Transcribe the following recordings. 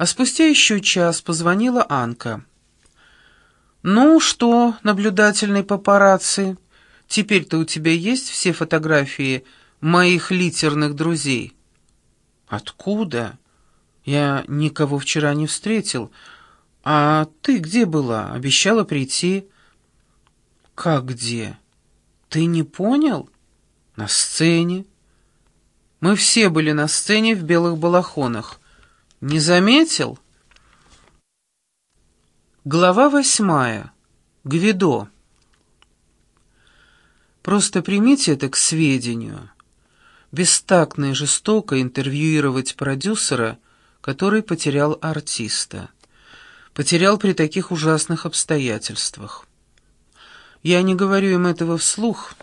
А спустя еще час позвонила Анка. «Ну что, наблюдательный папарацци, теперь-то у тебя есть все фотографии моих литерных друзей?» «Откуда? Я никого вчера не встретил. А ты где была? Обещала прийти?» «Как где? Ты не понял?» «На сцене. Мы все были на сцене в белых балахонах. Не заметил?» Глава восьмая. Гвидо. Просто примите это к сведению. Бестактно и жестоко интервьюировать продюсера, который потерял артиста. Потерял при таких ужасных обстоятельствах. Я не говорю им этого вслух,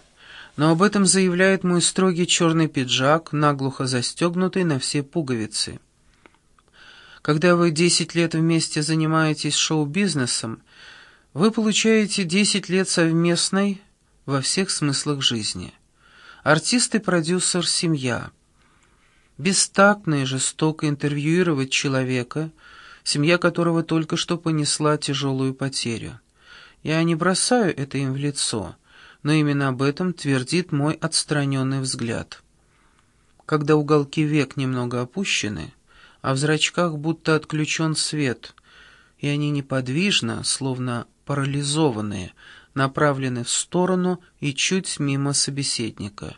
но об этом заявляет мой строгий черный пиджак, наглухо застегнутый на все пуговицы. Когда вы 10 лет вместе занимаетесь шоу-бизнесом, вы получаете 10 лет совместной во всех смыслах жизни. Артист и продюсер – семья. Бестактно и жестоко интервьюировать человека, семья которого только что понесла тяжелую потерю. Я не бросаю это им в лицо, но именно об этом твердит мой отстраненный взгляд. Когда уголки век немного опущены – а в зрачках будто отключен свет, и они неподвижно, словно парализованные, направлены в сторону и чуть мимо собеседника.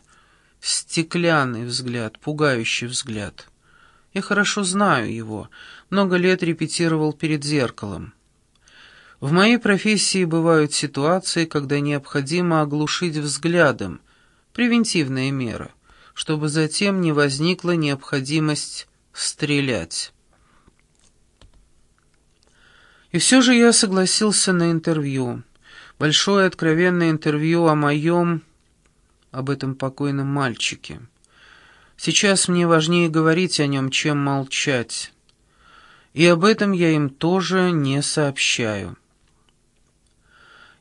Стеклянный взгляд, пугающий взгляд. Я хорошо знаю его, много лет репетировал перед зеркалом. В моей профессии бывают ситуации, когда необходимо оглушить взглядом, превентивная мера, чтобы затем не возникла необходимость стрелять. И все же я согласился на интервью. Большое откровенное интервью о моем, об этом покойном мальчике. Сейчас мне важнее говорить о нем, чем молчать. И об этом я им тоже не сообщаю.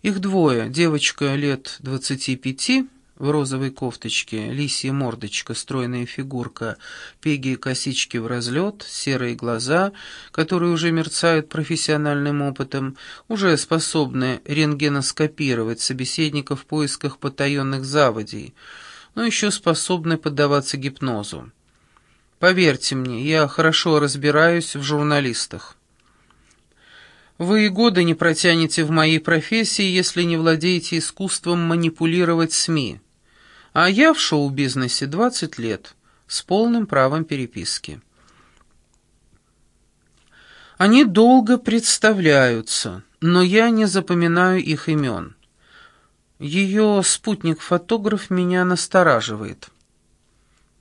Их двое, девочка лет двадцати пяти в розовой кофточке, лисья мордочка, стройная фигурка, пеги косички в разлет, серые глаза, которые уже мерцают профессиональным опытом, уже способны рентгеноскопировать собеседника в поисках потаенных заводей, но еще способны поддаваться гипнозу. Поверьте мне, я хорошо разбираюсь в журналистах. Вы и годы не протянете в моей профессии, если не владеете искусством манипулировать СМИ. А я в шоу-бизнесе 20 лет, с полным правом переписки. Они долго представляются, но я не запоминаю их имен. Ее спутник-фотограф меня настораживает.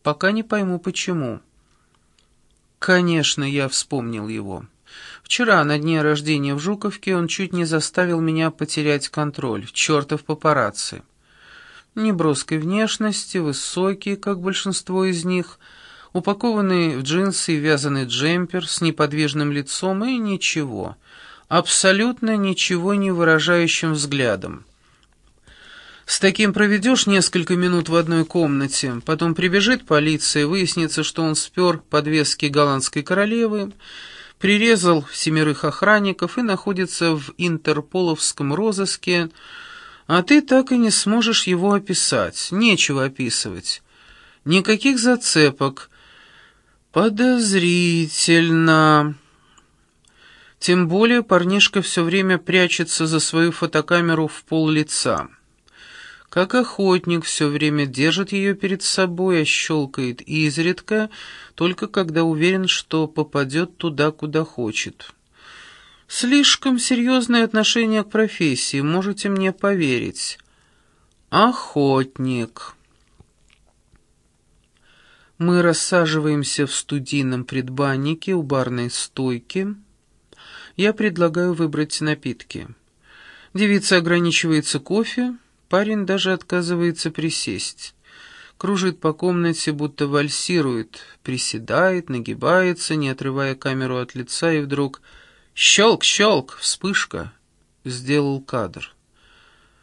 Пока не пойму, почему. Конечно, я вспомнил его. Вчера, на дне рождения в Жуковке, он чуть не заставил меня потерять контроль. Чертов папарацци неброской внешности, высокий, как большинство из них, упакованный в джинсы и вязаный джемпер с неподвижным лицом и ничего, абсолютно ничего не выражающим взглядом. С таким проведешь несколько минут в одной комнате, потом прибежит полиция, выяснится, что он спер подвески голландской королевы, прирезал семерых охранников и находится в интерполовском розыске, а ты так и не сможешь его описать. Нечего описывать. Никаких зацепок. Подозрительно. Тем более парнишка все время прячется за свою фотокамеру в пол лица. Как охотник все время держит ее перед собой, а щелкает изредка, только когда уверен, что попадет туда, куда хочет. Слишком серьезное отношение к профессии, можете мне поверить. Охотник. Мы рассаживаемся в студийном предбаннике у барной стойки. Я предлагаю выбрать напитки. Девица ограничивается кофе, парень даже отказывается присесть. Кружит по комнате, будто вальсирует, приседает, нагибается, не отрывая камеру от лица, и вдруг Щелк, щелк, вспышка. Сделал кадр.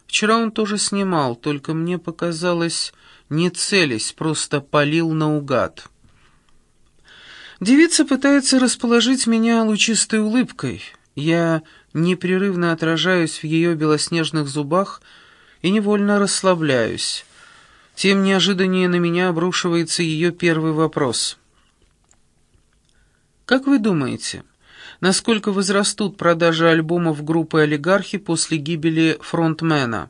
Вчера он тоже снимал, только мне показалось, не целясь, просто палил наугад. Девица пытается расположить меня лучистой улыбкой. Я непрерывно отражаюсь в ее белоснежных зубах и невольно расслабляюсь. Тем неожиданнее на меня обрушивается ее первый вопрос. «Как вы думаете, насколько возрастут продажи альбомов группы «Олигархи» после гибели фронтмена?»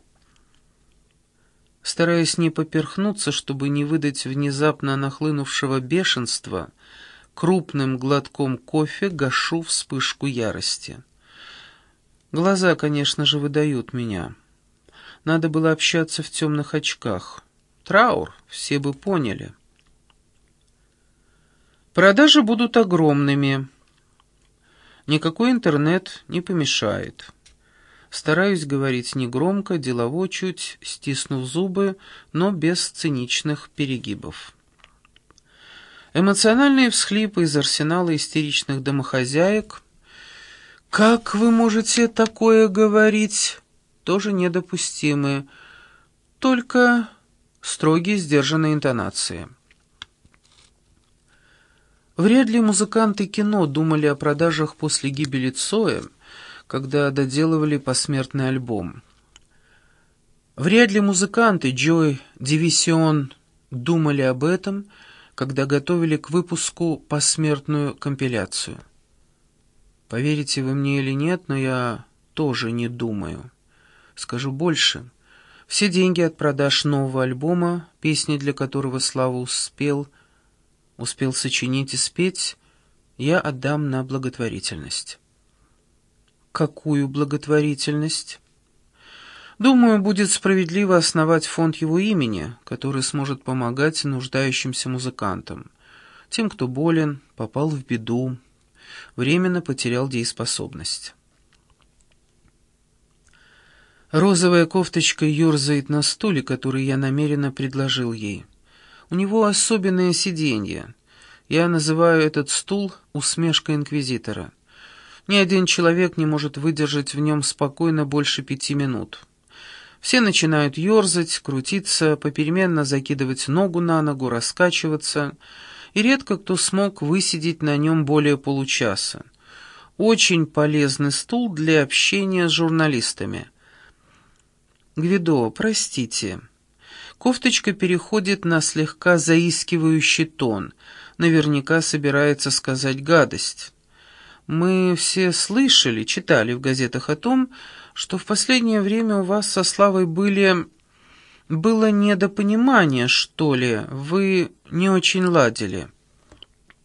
Стараясь не поперхнуться, чтобы не выдать внезапно нахлынувшего бешенства, крупным глотком кофе гашу вспышку ярости. Глаза, конечно же, выдают меня. Надо было общаться в темных очках. Траур, все бы поняли. Продажи будут огромными. Никакой интернет не помешает. Стараюсь говорить негромко, делово чуть, стиснув зубы, но без циничных перегибов. Эмоциональные всхлипы из арсенала истеричных домохозяек «Как вы можете такое говорить?» тоже недопустимы, только строгие сдержанные интонации. Вряд ли музыканты кино думали о продажах после гибели Цоя, когда доделывали посмертный альбом. Вряд ли музыканты Joy Division думали об этом, когда готовили к выпуску посмертную компиляцию. Поверите вы мне или нет, но я тоже не думаю. Скажу больше. Все деньги от продаж нового альбома, песни для которого Слава успел, успел сочинить и спеть, я отдам на благотворительность. Какую благотворительность? Думаю, будет справедливо основать фонд его имени, который сможет помогать нуждающимся музыкантам, тем, кто болен, попал в беду, временно потерял дееспособность. Розовая кофточка ерзает на стуле, который я намеренно предложил ей. У него особенное сиденье. Я называю этот стул «усмешка инквизитора». Ни один человек не может выдержать в нем спокойно больше пяти минут. Все начинают ерзать, крутиться, попеременно закидывать ногу на ногу, раскачиваться, и редко кто смог высидеть на нем более получаса. Очень полезный стул для общения с журналистами. Гвидо, простите. Кофточка переходит на слегка заискивающий тон, наверняка собирается сказать гадость. Мы все слышали, читали в газетах о том, что в последнее время у вас со Славой были... Было недопонимание, что ли, вы не очень ладили.